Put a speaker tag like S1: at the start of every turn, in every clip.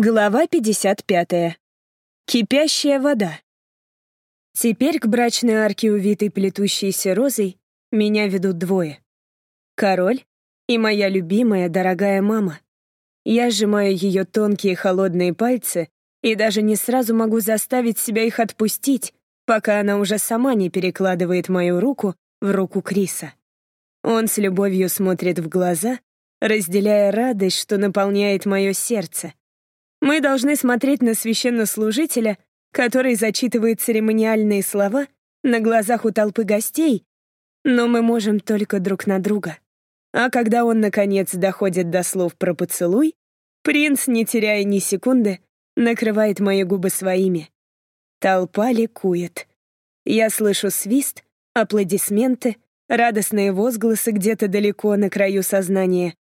S1: Глава 55. Кипящая вода. Теперь к брачной арке, увитой плетущейся розой, меня ведут двое. Король и моя любимая, дорогая мама. Я сжимаю ее тонкие холодные пальцы и даже не сразу могу заставить себя их отпустить, пока она уже сама не перекладывает мою руку в руку Криса. Он с любовью смотрит в глаза, разделяя радость, что наполняет мое сердце. Мы должны смотреть на священнослужителя, который зачитывает церемониальные слова на глазах у толпы гостей, но мы можем только друг на друга. А когда он, наконец, доходит до слов про поцелуй, принц, не теряя ни секунды, накрывает мои губы своими. Толпа ликует. Я слышу свист, аплодисменты, радостные возгласы где-то далеко на краю сознания,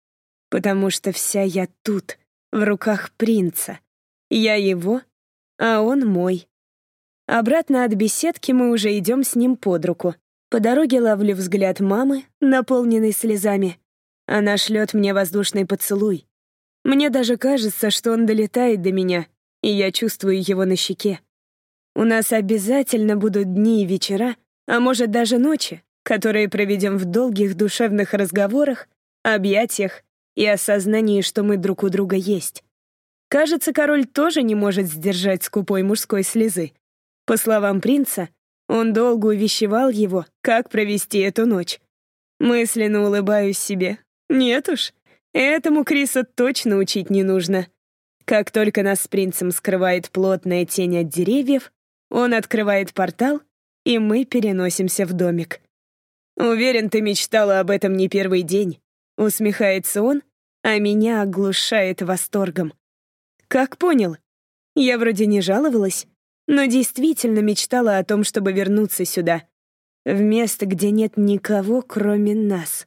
S1: потому что вся я тут — в руках принца. Я его, а он мой. Обратно от беседки мы уже идем с ним под руку. По дороге ловлю взгляд мамы, наполненный слезами. Она шлет мне воздушный поцелуй. Мне даже кажется, что он долетает до меня, и я чувствую его на щеке. У нас обязательно будут дни и вечера, а может даже ночи, которые проведем в долгих душевных разговорах, объятиях и осознании, что мы друг у друга есть. Кажется, король тоже не может сдержать скупой мужской слезы. По словам принца, он долго увещевал его, как провести эту ночь. Мысленно улыбаюсь себе. Нет уж, этому Криса точно учить не нужно. Как только нас с принцем скрывает плотная тень от деревьев, он открывает портал, и мы переносимся в домик. «Уверен, ты мечтала об этом не первый день», — усмехается он, а меня оглушает восторгом. Как понял? Я вроде не жаловалась, но действительно мечтала о том, чтобы вернуться сюда, в место, где нет никого, кроме нас.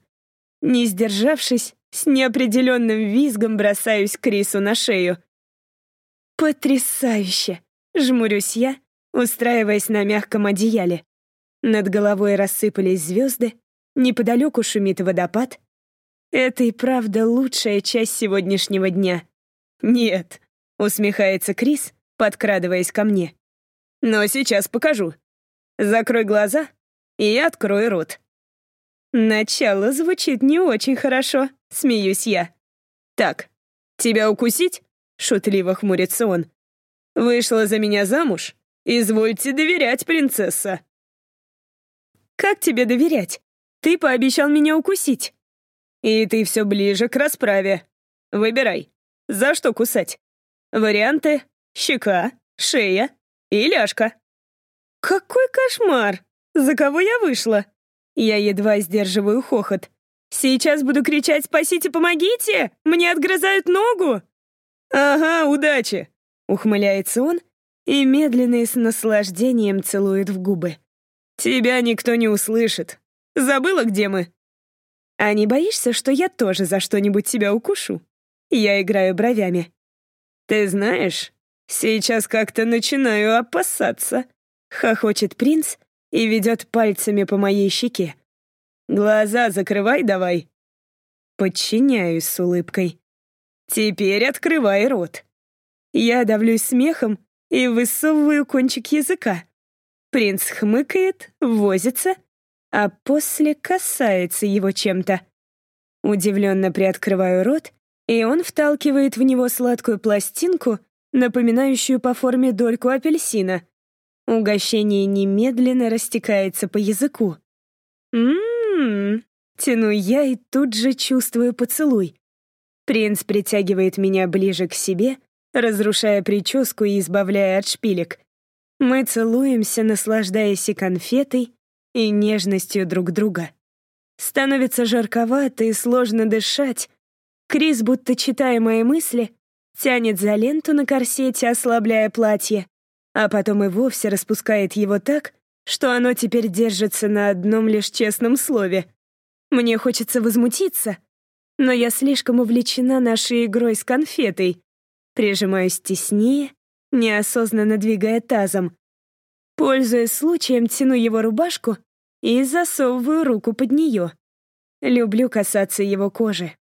S1: Не сдержавшись, с неопределенным визгом бросаюсь Крису на шею. «Потрясающе!» — жмурюсь я, устраиваясь на мягком одеяле. Над головой рассыпались звезды, неподалеку шумит водопад, это и правда лучшая часть сегодняшнего дня. Нет, усмехается Крис, подкрадываясь ко мне. Но сейчас покажу. Закрой глаза, и я открою рот. Начало звучит не очень хорошо, смеюсь я. Так, тебя укусить? Шутливо хмурится он. Вышла за меня замуж? Извольте доверять, принцесса. Как тебе доверять? Ты пообещал меня укусить. И ты все ближе к расправе. Выбирай, за что кусать? Варианты — щека, шея и ляжка. Какой кошмар! За кого я вышла? Я едва сдерживаю хохот. Сейчас буду кричать «Спасите, помогите! Мне отгрызают ногу!» «Ага, удачи!» — ухмыляется он и медленно и с наслаждением целует в губы. «Тебя никто не услышит. Забыла, где мы?» А не боишься, что я тоже за что-нибудь тебя укушу? Я играю бровями. Ты знаешь, сейчас как-то начинаю опасаться. Хохочет принц и ведет пальцами по моей щеке. Глаза закрывай давай. Подчиняюсь с улыбкой. Теперь открывай рот. Я давлюсь смехом и высовываю кончик языка. Принц хмыкает, возится — а после касается его чем-то. Удивленно приоткрываю рот, и он вталкивает в него сладкую пластинку, напоминающую по форме дольку апельсина. Угощение немедленно растекается по языку. «М-м-м», тяну я и тут же чувствую поцелуй. Принц притягивает меня ближе к себе, разрушая прическу и избавляя от шпилек. Мы целуемся, наслаждаясь и конфетой, и нежностью друг друга. Становится жарковато и сложно дышать. Крис, будто читая мои мысли, тянет за ленту на корсете, ослабляя платье, а потом и вовсе распускает его так, что оно теперь держится на одном лишь честном слове. Мне хочется возмутиться, но я слишком увлечена нашей игрой с конфетой. Прижимаюсь теснее, неосознанно двигая тазом. Пользуясь случаем, тяну его рубашку и засовываю руку под нее. Люблю касаться его кожи.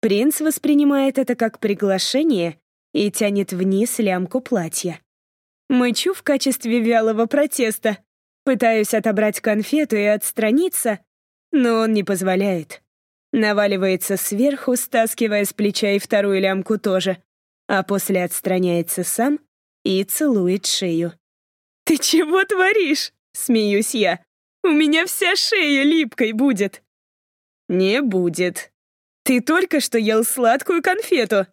S1: Принц воспринимает это как приглашение и тянет вниз лямку платья. Мычу в качестве вялого протеста. Пытаюсь отобрать конфету и отстраниться, но он не позволяет. Наваливается сверху, стаскивая с плеча и вторую лямку тоже, а после отстраняется сам и целует шею. «Ты чего творишь?» — смеюсь я. «У меня вся шея липкой будет». «Не будет. Ты только что ел сладкую конфету.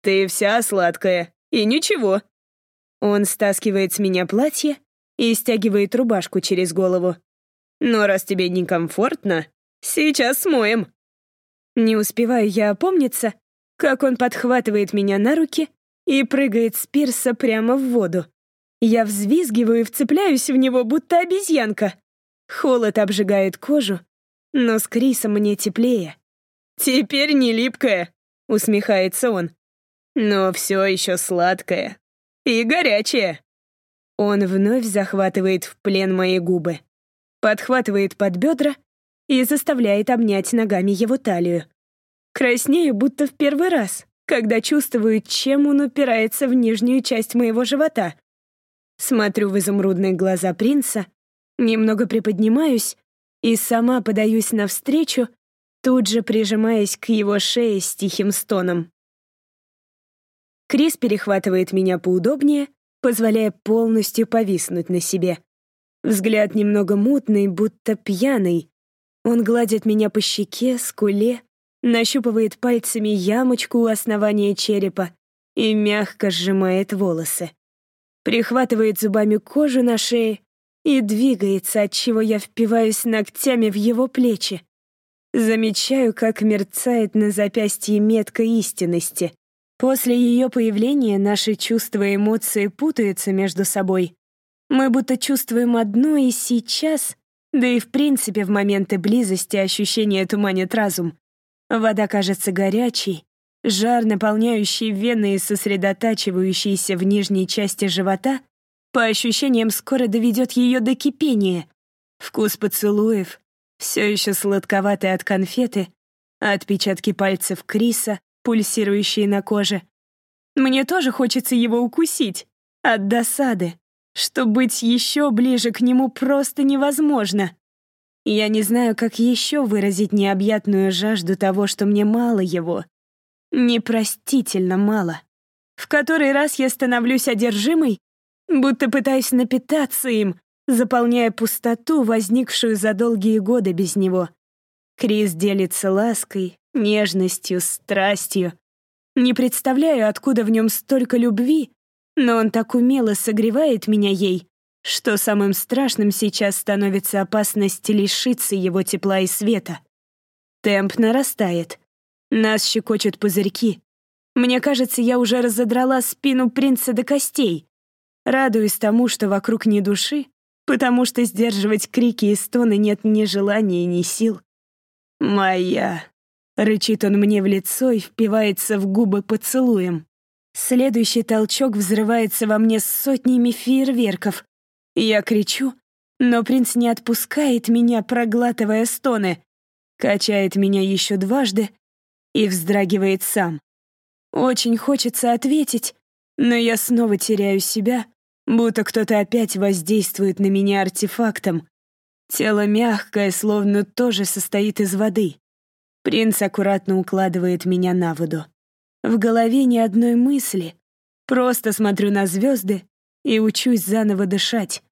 S1: Ты вся сладкая, и ничего». Он стаскивает с меня платье и стягивает рубашку через голову. «Но раз тебе некомфортно, сейчас смоем». Не успеваю я опомниться, как он подхватывает меня на руки и прыгает с пирса прямо в воду. Я взвизгиваю и вцепляюсь в него, будто обезьянка. Холод обжигает кожу, но с Крисом мне теплее. «Теперь не липкая», — усмехается он. «Но все еще сладкое. И горячее». Он вновь захватывает в плен мои губы, подхватывает под бедра и заставляет обнять ногами его талию. Краснею, будто в первый раз, когда чувствую, чем он упирается в нижнюю часть моего живота. Смотрю в изумрудные глаза принца, немного приподнимаюсь и сама подаюсь навстречу, тут же прижимаясь к его шее с тихим стоном. Крис перехватывает меня поудобнее, позволяя полностью повиснуть на себе. Взгляд немного мутный, будто пьяный, он гладит меня по щеке, скуле, нащупывает пальцами ямочку у основания черепа и мягко сжимает волосы. Прихватывает зубами кожу на шее и двигается, отчего я впиваюсь ногтями в его плечи. Замечаю, как мерцает на запястье метка истинности. После ее появления наши чувства и эмоции путаются между собой. Мы будто чувствуем одно и сейчас да и в принципе в моменты близости ощущение туманит разум. Вода кажется горячей, жар, наполняющий вены и сосредотачивающийся в нижней части живота, по ощущениям скоро доведет ее до кипения. Вкус поцелуев, все еще сладковатый от конфеты, отпечатки пальцев Криса, пульсирующие на коже. Мне тоже хочется его укусить. От досады что быть еще ближе к нему просто невозможно. Я не знаю, как еще выразить необъятную жажду того, что мне мало его. Непростительно мало. В который раз я становлюсь одержимой, будто пытаюсь напитаться им, заполняя пустоту, возникшую за долгие годы без него. Крис делится лаской, нежностью, страстью. Не представляю, откуда в нем столько любви, но он так умело согревает меня ей, что самым страшным сейчас становится опасность лишиться его тепла и света. Темп нарастает. Нас щекочут пузырьки. Мне кажется, я уже разодрала спину принца до костей. Радуюсь тому, что вокруг ни души, потому что сдерживать крики и стоны нет ни желания, ни сил. «Моя!» — рычит он мне в лицо и впивается в губы поцелуем. Следующий толчок взрывается во мне с сотнями фейерверков. Я кричу, но принц не отпускает меня, проглатывая стоны, качает меня еще дважды и вздрагивает сам. Очень хочется ответить, но я снова теряю себя, будто кто-то опять воздействует на меня артефактом. Тело мягкое, словно тоже состоит из воды. Принц аккуратно укладывает меня на воду. В голове ни одной мысли. Просто смотрю на звезды и учусь заново дышать.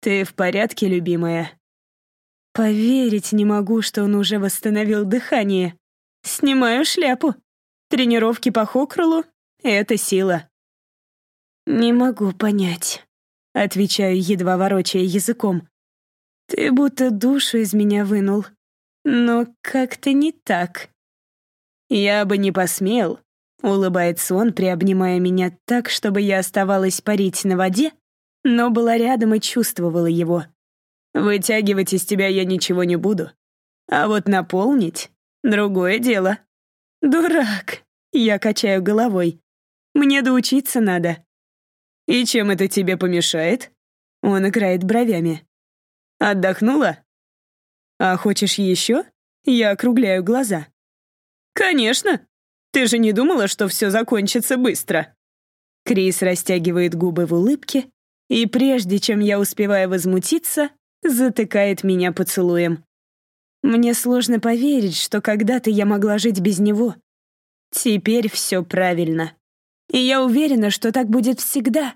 S1: Ты в порядке, любимая? Поверить не могу, что он уже восстановил дыхание. Снимаю шляпу. Тренировки по хокролу — это сила. Не могу понять, — отвечаю, едва ворочая языком. Ты будто душу из меня вынул. Но как-то не так. «Я бы не посмел», — улыбается он, приобнимая меня так, чтобы я оставалась парить на воде, но была рядом и чувствовала его. «Вытягивать из тебя я ничего не буду. А вот наполнить — другое дело». «Дурак!» — я качаю головой. «Мне доучиться надо». «И чем это тебе помешает?» Он играет бровями. «Отдохнула?» «А хочешь еще?» Я округляю глаза. «Конечно!» Ты же не думала, что все закончится быстро?» Крис растягивает губы в улыбке, и прежде чем я успеваю возмутиться, затыкает меня поцелуем. Мне сложно поверить, что когда-то я могла жить без него. Теперь все правильно. И я уверена, что так будет всегда.